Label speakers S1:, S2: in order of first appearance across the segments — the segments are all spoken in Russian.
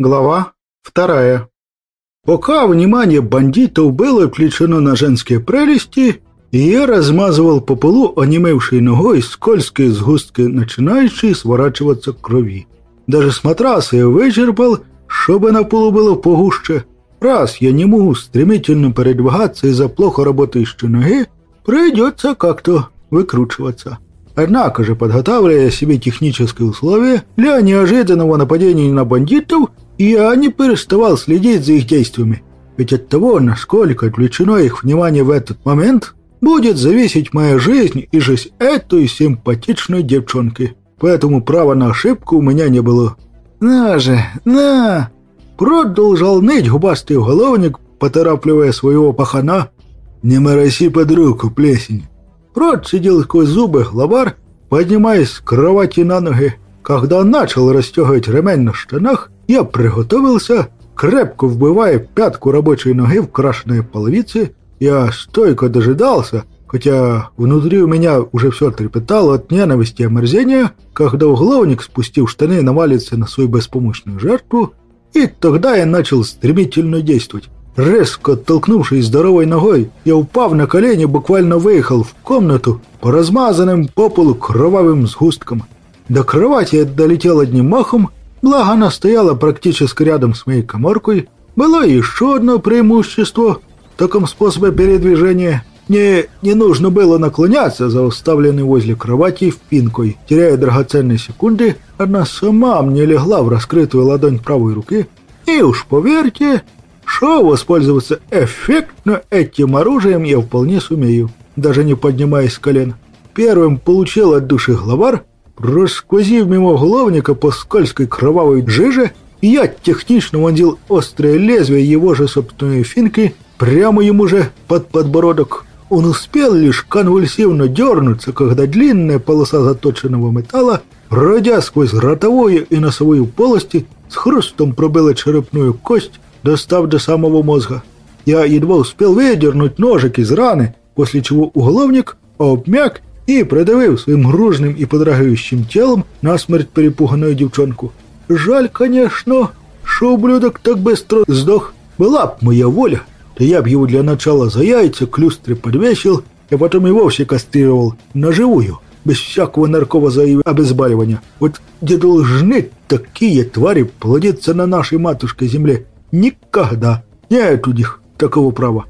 S1: Глава вторая. Пока внимание бандитов было отвлечено на женские прелести, я размазывал по полу онемевшей ногой скользкие сгустки, начинающие сворачиваться крови. Даже с матраса я вычерпал, чтобы на полу было погуще. Раз я не могу стремительно передвигаться из-за плохо работающей ноги, придется как-то выкручиваться. Однако же, подготавливая себе технические условия для неожиданного нападения на бандитов, я не переставал следить за их действиями. Ведь от того, насколько отвлечено их внимание в этот момент, будет зависеть моя жизнь и жизнь этой симпатичной девчонки. Поэтому права на ошибку у меня не было. «На же, на!» Продолжал ныть губастый уголовник, поторапливая своего пахана. «Не мороси под руку, плесень!» Прод сидел сквозь зубы главар, поднимаясь с кровати на ноги. Когда начал расстегивать ремень на штанах, я приготовился, крепко вбивая пятку рабочей ноги в крашеные половицы. Я стойко дожидался, хотя внутри у меня уже все трепетало от ненависти и омерзения, когда уголовник, спустив штаны, навалится на свою беспомощную жертву, и тогда я начал стремительно действовать. Резко оттолкнувшись здоровой ногой, я упав на колени, буквально выехал в комнату по размазанным по полу кровавым сгусткам. До кровати я долетел одним махом, Благо она стояла практически рядом с моей коморкой. Было еще одно преимущество в таком способе передвижения. Мне не нужно было наклоняться за уставленной возле кровати впинкой. Теряя драгоценные секунды, она сама мне легла в раскрытую ладонь правой руки. И уж поверьте, что воспользоваться эффектно этим оружием я вполне сумею, даже не поднимаясь с колен. Первым получил от души главар, Просквозив мимо головника по скользкой кровавой жиже, я технично вонзил острое лезвие его же собственной финки прямо ему же под подбородок. Он успел лишь конвульсивно дернуться, когда длинная полоса заточенного металла, пройдя сквозь ротовую и носовую полости, с хрустом пробила черепную кость, достав до самого мозга. Я едва успел выдернуть ножик из раны, после чего уголовник обмяк и придавив своим гружним і подрагуючим тілом насмерть перепуганую девчонку. Жаль, конечно, что ублюдок так быстро сдох. Была б моя воля, то я б его для начала за яйца к люстре а потом и вовсе кастрировал наживую, без всякого наркоза и обезболивания. Вот где должны такие твари плодиться на нашей матушке земле? Никогда. Нет у них такого права.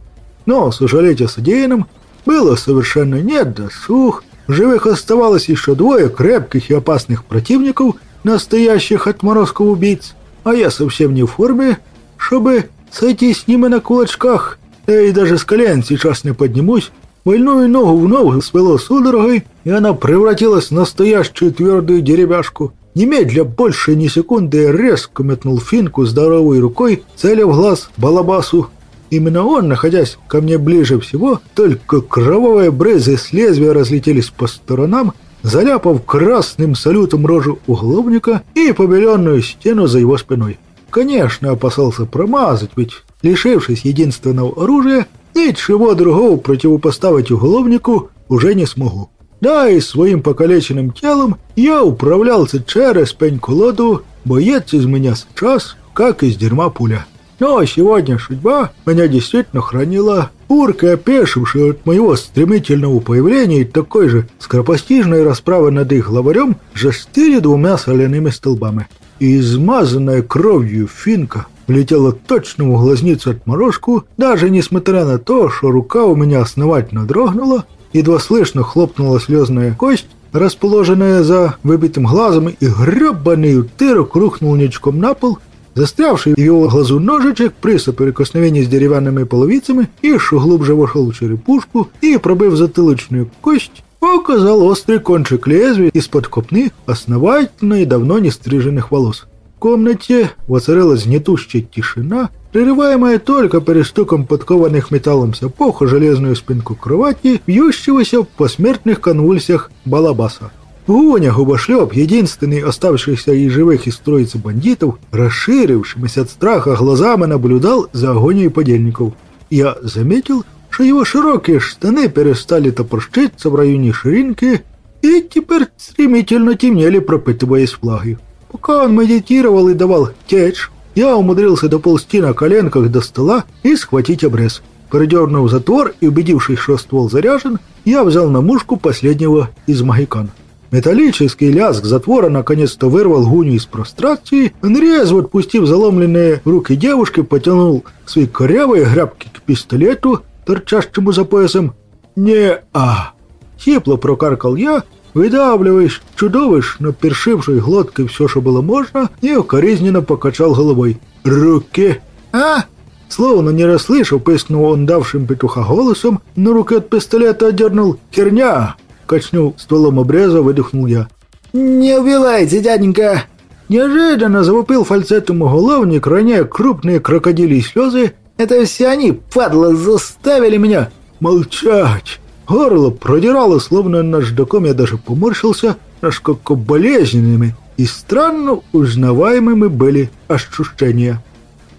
S1: Но сожалеть о содеянном было совершенно нет досуг, живых оставалось еще двое крепких и опасных противников, настоящих отморозков убийц, а я совсем не в форме, чтобы сойти с ними на кулачках. Я и даже с колен сейчас не поднимусь. Больную ногу в ногу свело судорогой, и она превратилась в настоящую твердую деревяшку. Немедля больше ни секунды резко метнул финку здоровой рукой, целя в глаз балабасу. Именно он, находясь ко мне ближе всего, только кровавые брызы с лезвия разлетелись по сторонам, заляпав красным салютом рожу уголовника и побеленную стену за его спиной. Конечно, опасался промазать, ведь, лишившись единственного оружия, ничего другого противопоставить уголовнику уже не смогу. Да и своим покалеченным телом я управлялся через пень-колоду, боец из меня сейчас, как из дерьма пуля. Но сегодня судьба меня действительно хранила. Урка, опешившая от моего стремительного появления и такой же скоропостижной расправы над их главарем, жестили двумя соляными столбами. И измазанная кровью финка влетела точно в глазницу отморожку, даже несмотря на то, что рука у меня основательно дрогнула, едва слышно хлопнула слезная кость, расположенная за выбитым глазом, и гребаный утырок рухнул ничком на пол, Застрявший в его глазу ножичек при соприкосновении с деревянными половицами еще глубже вошел в черепушку и, пробив затылочную кость, показал острый кончик лезвия из-под копны основательно и давно не стриженных волос. В комнате воцарилась гнетущая тишина, прерываемая только перестуком подкованных металлом сапог о железную спинку кровати, бьющегося в посмертных конвульсиях балабаса. Гуня Губошлеп, единственный оставшийся из живых из троицы бандитов, расширившимися от страха глазами наблюдал за агонией подельников. Я заметил, что его широкие штаны перестали топорщиться в районе ширинки и теперь стремительно темнели, пропитываясь влагой. Пока он медитировал и давал течь, я умудрился доползти на коленках до стола и схватить обрез. Передернув затвор и убедившись, что ствол заряжен, я взял на мушку последнего из магикан. Металлический лязг затвора наконец-то вырвал Гуню из прострации. Он резво отпустив заломленные руки девушки, потянул свои корявые грабки к пистолету, торчащему за поясом. «Не-а!» Сипло прокаркал я, выдавливаясь чудовищно першившей глоткой все, что было можно, и укоризненно покачал головой. «Руки!» «А?» Словно не расслышав, пискнул он давшим петуха голосом, но руки от пистолета отдернул. «Херня!» Качнул стволом обреза, выдохнул я.
S2: «Не убивайте, дяденька!»
S1: Неожиданно завопил фальцетом уголовник, роняя крупные крокодилии слезы.
S2: «Это все они, падла, заставили меня!»
S1: «Молчать!» Горло продирало, словно наждаком я даже поморщился, насколько болезненными и странно узнаваемыми были ощущения.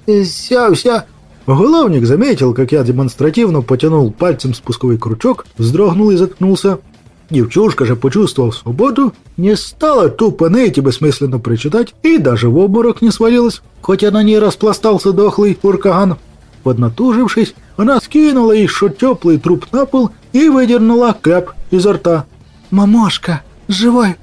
S2: «Все, все!»
S1: Уголовник заметил, как я демонстративно потянул пальцем спусковой крючок, вздрогнул и заткнулся. Девчушка же, почувствовав свободу, не стала тупо ныть и бессмысленно причитать, и даже в обморок не свалилась, хоть она не распластался дохлый уркаган. Поднатужившись, она скинула еще теплый труп на пол и выдернула кляп изо рта.
S2: «Мамошка, живой!»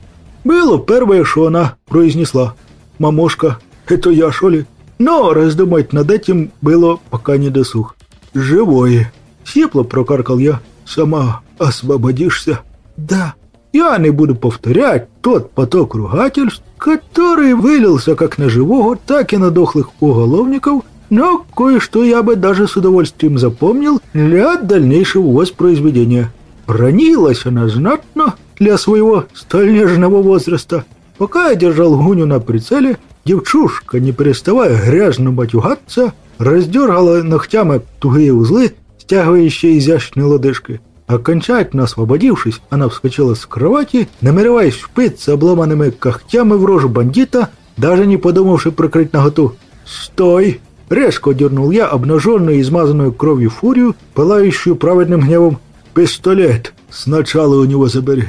S1: Было первое, что она произнесла. «Мамошка, это я, что ли?» Но раздумать над этим было пока не досуг. «Живое!» Сипло прокаркал я. «Сама освободишься?» Да, я не буду повторять тот поток ругательств, который вылился как на живого, так и на дохлых уголовников, но кое-что я бы даже с удовольствием запомнил для дальнейшего воспроизведения. Бронилась она знатно для своего столь нежного возраста. Пока я держал Гуню на прицеле, девчушка, не переставая грязно матюгаться, раздергала ногтями тугие узлы, стягивающие изящные лодыжки. Окончательно освободившись, она вскочила с кровати, намереваясь впиться обломанными когтями в рожу бандита, даже не подумавши прикрыть наготу. «Стой!» Резко дернул я обнаженную и измазанную кровью фурию, пылающую праведным гневом. «Пистолет! Сначала у него забери!»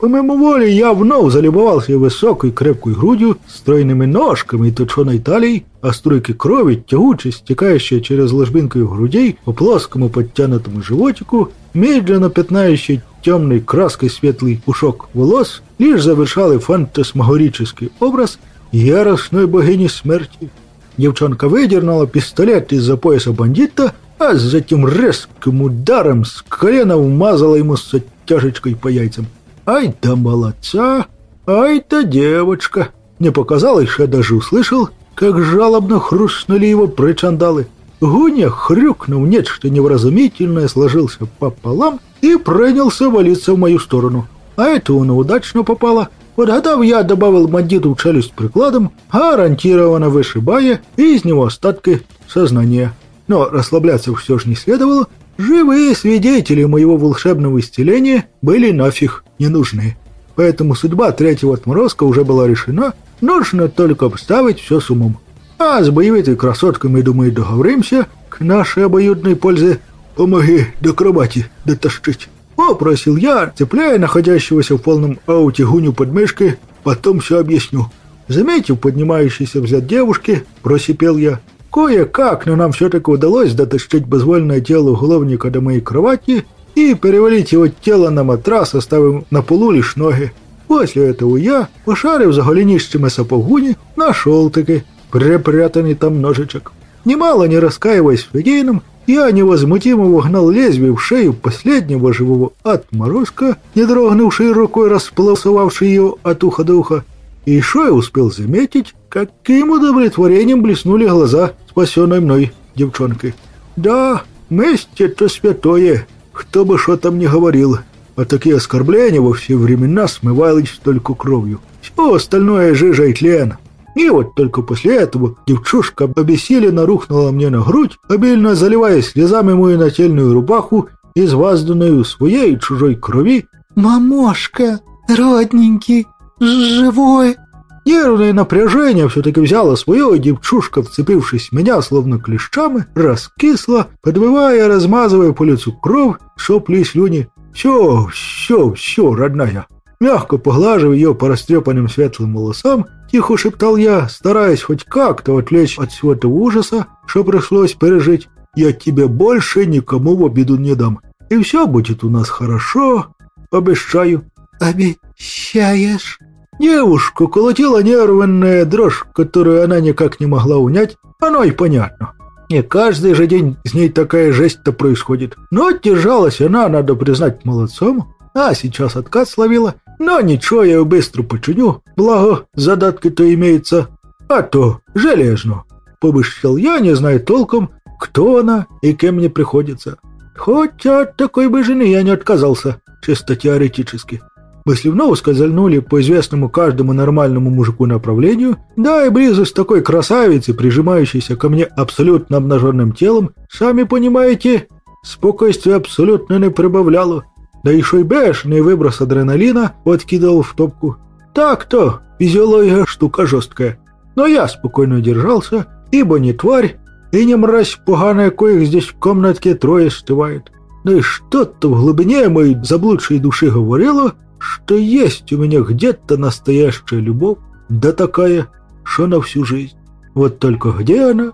S1: Помимо воли я вновь залюбовался высокой крепкой грудью, стройными ножками и точеной талией, а струйки крови, тягуче стекающие через ложбинку грудей по плоскому подтянутому животику, медленно пятнающий темной краской светлый пушок волос, лишь завершали фантасмагорический образ яростной богини смерти. Девчонка выдернула пистолет из-за пояса бандита, а затем резким ударом с колена умазала ему с оттяжечкой по яйцам. «Ай да молодца! Ай да девочка!» Не показалось, я даже услышал, как жалобно хрустнули его причандалы. Гуня, хрюкнув нечто невразумительное, сложился пополам и принялся валиться в мою сторону. А это он удачно попало. Подгадав, я добавил бандиту челюсть прикладом, гарантированно вышибая из него остатки сознания. Но расслабляться все же не следовало, Живые свидетели моего волшебного исцеления были нафиг не нужны. Поэтому судьба третьего отморозка уже была решена, нужно только обставить все с умом. А с боевитой красоткой мы, думаю, договоримся к нашей обоюдной пользе. Помоги до кровати дотащить. Попросил я, цепляя находящегося в полном ауте гуню под мышкой, потом все объясню. Заметив поднимающийся взгляд девушки, просипел я. Кое-как, но нам все-таки удалось дотащить безвольное тело уголовника до моей кровати и перевалить его тело на матрас, оставив на полу лишь ноги. После этого я, пошарив за голенищами сапогуни, нашел-таки припрятанный там ножичек. Немало не раскаиваясь в идейном, я невозмутимо вогнал лезвие в шею последнего живого отморозка, не дрогнувшей рукой располосовавший ее от уха до уха, и еще я успел заметить, каким удовлетворением блеснули глаза спасенной мной девчонки. Да, месть — это святое, кто бы что там ни говорил, а такие оскорбления во все времена смывались только кровью. Все остальное — жижа и тлен. И вот только после этого девчушка обессиленно рухнула мне на грудь, обильно заливая слезами мою нательную рубаху, извазданную своей чужой крови.
S2: «Мамошка, родненький, живой!»
S1: Нервное напряжение все-таки взяло свое, и девчушка, вцепившись в меня, словно клещами, раскисла, подвывая, размазывая по лицу кровь, сопли и слюни. «Все, все, все, родная!» Мягко поглаживая ее по растрепанным светлым волосам, Тихо шептал я, стараясь хоть как-то отвлечь от всего этого ужаса, что пришлось пережить. «Я тебе больше никому в обиду не дам. И все будет у нас хорошо. Обещаю».
S2: «Обещаешь?»
S1: Девушку колотила нервная дрожь, которую она никак не могла унять. Оно и понятно. Не каждый же день с ней такая жесть-то происходит. Но держалась она, надо признать, молодцом. А сейчас откат словила. Но ничего, я ее быстро починю. Благо, задатки-то имеются. А то железно. Побышчал я, не зная толком, кто она и кем мне приходится. Хотя от такой бы жены я не отказался, чисто теоретически. Мысли вновь скользнули по известному каждому нормальному мужику направлению, да и близость такой красавицы, прижимающейся ко мне абсолютно обнаженным телом, сами понимаете, спокойствие абсолютно не прибавляло. Да еще и бешеный выброс адреналина подкидывал в топку. Так-то, физиология штука жесткая. Но я спокойно держался, ибо не тварь, и не мразь поганая, коих здесь в комнатке трое стывает. Ну и что-то в глубине моей заблудшей души говорило, что есть у меня где-то настоящая любовь, да такая, что на всю жизнь. Вот только где она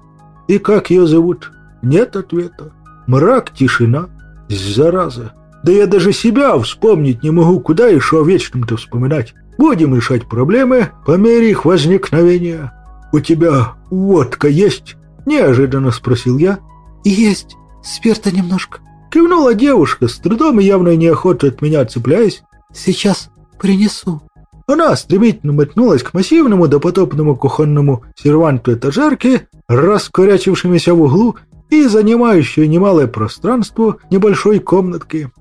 S1: и как ее зовут, нет ответа. Мрак, тишина, зараза. Да я даже себя вспомнить не могу, куда еще о вечном-то вспоминать. Будем решать проблемы по мере их возникновения. «У тебя водка есть?» – неожиданно спросил я.
S2: «Есть. Спирта немножко».
S1: Кивнула девушка, с трудом и явной неохотой от меня цепляясь.
S2: «Сейчас принесу».
S1: Она стремительно метнулась к массивному допотопному кухонному серванту этажерки, раскорячившемуся в углу и занимающую немалое пространство небольшой комнатки.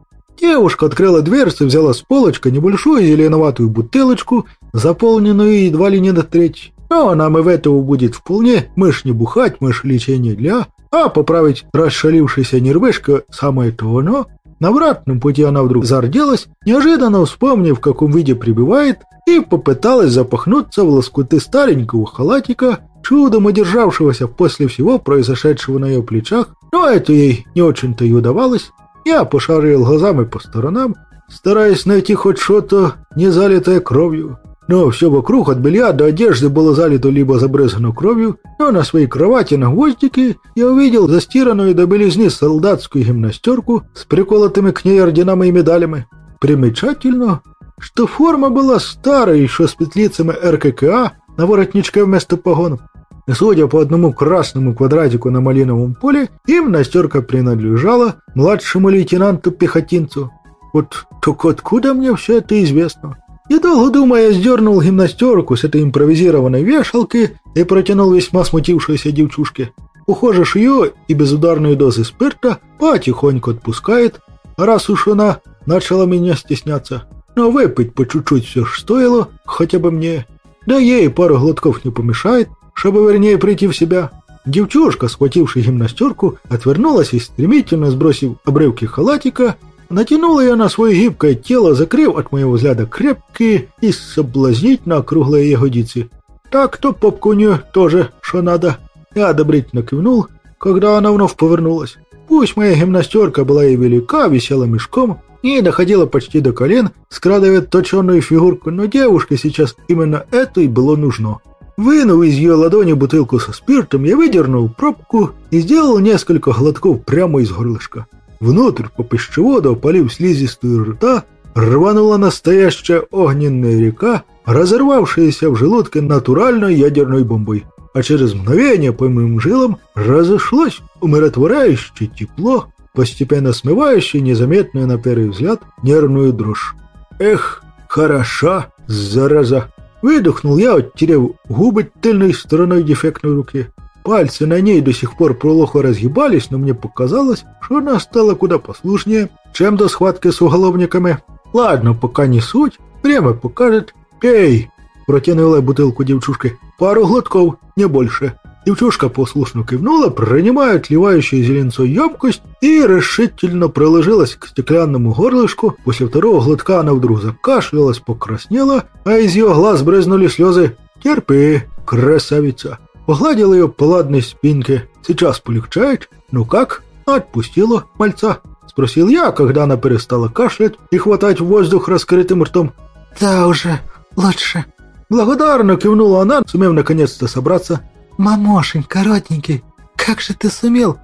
S1: Девушка открыла дверцу, взяла с полочка небольшую зеленоватую бутылочку, заполненную едва ли не до трети. Но нам и в этого будет вполне, мышь не бухать, мышь лечение для, а поправить расшалившийся нервышка самое то оно. На обратном пути она вдруг зарделась, неожиданно вспомнив, в каком виде прибывает, и попыталась запахнуться в лоскуты старенького халатика, чудом одержавшегося после всего произошедшего на ее плечах, но это ей не очень-то и удавалось. Я пошарил глазами по сторонам, стараясь найти хоть что-то, не залитое кровью. Но все вокруг от белья до одежды было залито либо забрызгано кровью, но на своей кровати на гвоздике я увидел застиранную до белизны солдатскую гимнастерку с приколотыми к ней орденами и медалями. Примечательно, что форма была старая еще с петлицами РККА на воротничке вместо погонов. И судя по одному красному квадратику на малиновом поле, гимнастерка принадлежала младшему лейтенанту-пехотинцу. Вот только откуда мне все это известно? Недолго думая, сдернул гимнастерку с этой импровизированной вешалки и протянул весьма смутившейся девчушке. Похоже, ее и безударные дозы спирта потихоньку отпускает, раз уж она начала меня стесняться. Но выпить по чуть-чуть все ж стоило, хотя бы мне. Да ей пару глотков не помешает, чтобы вернее прийти в себя. Девчушка, схватившая гимнастерку, отвернулась и, стремительно сбросив обрывки халатика, Натянула я на свое гибкое тело, закрыв от моего взгляда крепкие и соблазнительно округлые ягодицы. Так-то попкуню тоже, что надо. Я одобрительно кивнул, когда она вновь повернулась. Пусть моя гимнастерка была и велика, висела мешком, и доходила почти до колен, скрадывая точенную фигурку, но девушке сейчас именно это и было нужно. Вынув из ее ладони бутылку со спиртом, я выдернул пробку и сделал несколько глотков прямо из горлышка. Внутрь по пищеводу, опалив слизистую рта, рванула настоящая огненная река, разорвавшаяся в желудке натуральной ядерной бомбой. А через мгновение по моим жилам разошлось умиротворяющее тепло, постепенно смывающее незаметную на первый взгляд нервную дрожь. «Эх, хороша, зараза!» Выдохнул я, оттерев губы тыльной стороной дефектной руки. Пальцы на ней до сих пор плохо разгибались, но мне показалось, что она стала куда послушнее, чем до схватки с уголовниками. Ладно, пока не суть, время покажет. «Пей!» – протянула бутылку девчушки. «Пару глотков, не больше». Девчушка послушно кивнула, принимая отливающую зеленцой емкость и решительно приложилась к стеклянному горлышку. После второго глотка она вдруг закашлялась, покраснела, а из ее глаз брызнули слезы. «Терпи, красавица!» Погладил ее по ладной спинке. Сейчас полегчает? Ну как? Отпустила мальца. Спросил я, когда она перестала кашлять и хватать воздух раскрытым ртом.
S2: Да уже, лучше.
S1: Благодарно кивнула она, сумев наконец-то собраться.
S2: «Мамошенька, родненький, как же ты сумел?»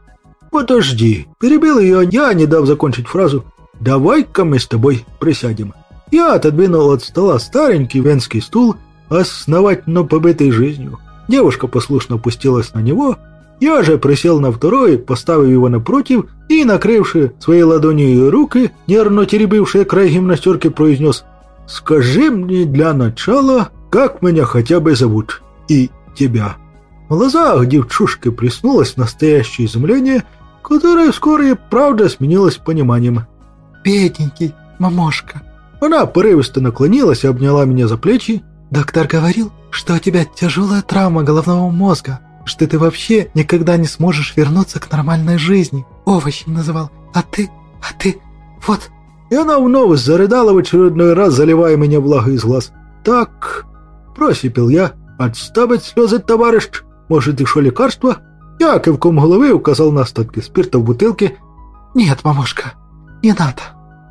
S1: «Подожди», – перебил ее я, не дав закончить фразу. «Давай-ка мы с тобой присядем». Я отодвинул от стола старенький венский стул, основательно побитый жизнью. Девушка послушно опустилась на него, я же присел на второй, поставив его напротив и, накрывши своей ладонью ее руки, нервно теребившие край гимнастерки, произнес «Скажи мне для начала, как меня хотя бы зовут, и тебя». В глазах девчушки приснулось настоящее изумление, которое вскоре правда сменилось пониманием.
S2: «Бедненький, мамошка».
S1: Она порывисто наклонилась и обняла меня за плечи.
S2: «Доктор говорил, что у тебя тяжелая травма головного мозга, что ты вообще никогда не сможешь вернуться к нормальной жизни. Овощем называл. А ты, а ты, вот».
S1: И она вновь зарыдала в очередной раз, заливая меня влагой из глаз. «Так...» – просипел я. «Отставить слезы, товарищ! Может, еще лекарство?» Я кивком головы указал на остатки спирта в бутылке.
S2: «Нет, мамушка, не надо».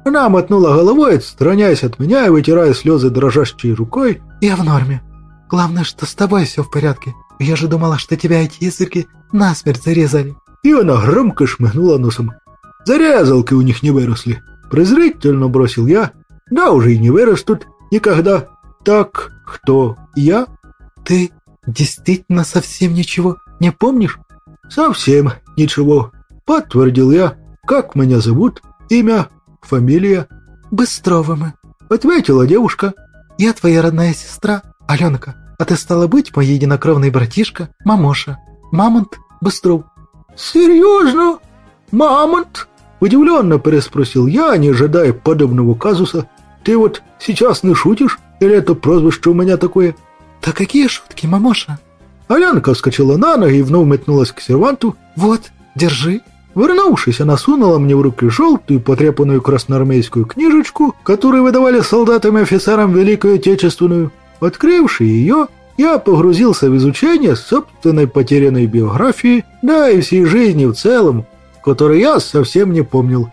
S1: Она мотнула головой, отстраняясь от меня и вытирая слезы дрожащей рукой.
S2: «Я в норме. Главное, что с тобой все в порядке. Я же думала, что тебя эти языки насмерть зарезали».
S1: И она громко шмыгнула носом. «Зарезалки у них не выросли». Презрительно бросил я. «Да уже и не вырастут. Никогда. Так, кто я?»
S2: «Ты действительно совсем ничего не помнишь?»
S1: «Совсем ничего», — подтвердил я. «Как меня зовут? Имя? Фамилия?»
S2: «Быстрова мы», —
S1: ответила девушка.
S2: «Я твоя родная сестра, Аленка, а ты стала быть мой единокровный братишка, Мамоша, Мамонт Быстров».
S1: «Серьезно? Мамонт?» Удивленно переспросил я, не ожидая подобного казуса. «Ты вот сейчас не шутишь? Или это прозвище у меня такое?»
S2: «Да какие шутки, Мамоша?»
S1: Алянка вскочила на ноги и вновь метнулась к серванту.
S2: «Вот, держи».
S1: Вернувшись, она сунула мне в руки желтую, потрепанную красноармейскую книжечку, которую выдавали солдатам и офицерам Великую Отечественную. Открывши ее, я погрузился в изучение собственной потерянной биографии, да и всей жизни в целом, которой я совсем не помнил.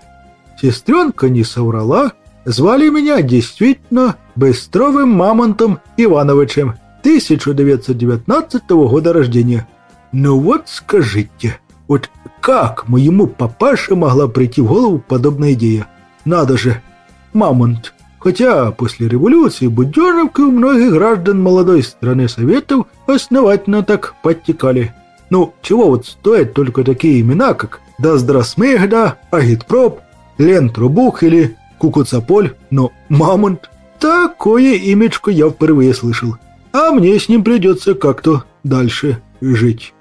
S1: Сестренка не соврала, звали меня действительно Быстровым Мамонтом Ивановичем, 1919 года рождения. Ну вот скажите, вот как моему папаше могла прийти в голову подобная идея? Надо же, Мамонт. Хотя после революции буденовки у многих граждан молодой страны Советов основательно так подтекали. Ну, чего вот стоят только такие имена, как Даздрасмегда, Агитпроп, Лен Трубух или Кукуцаполь, но Мамонт. Такое имечко я впервые слышал. А мне с ним придется как-то дальше жить.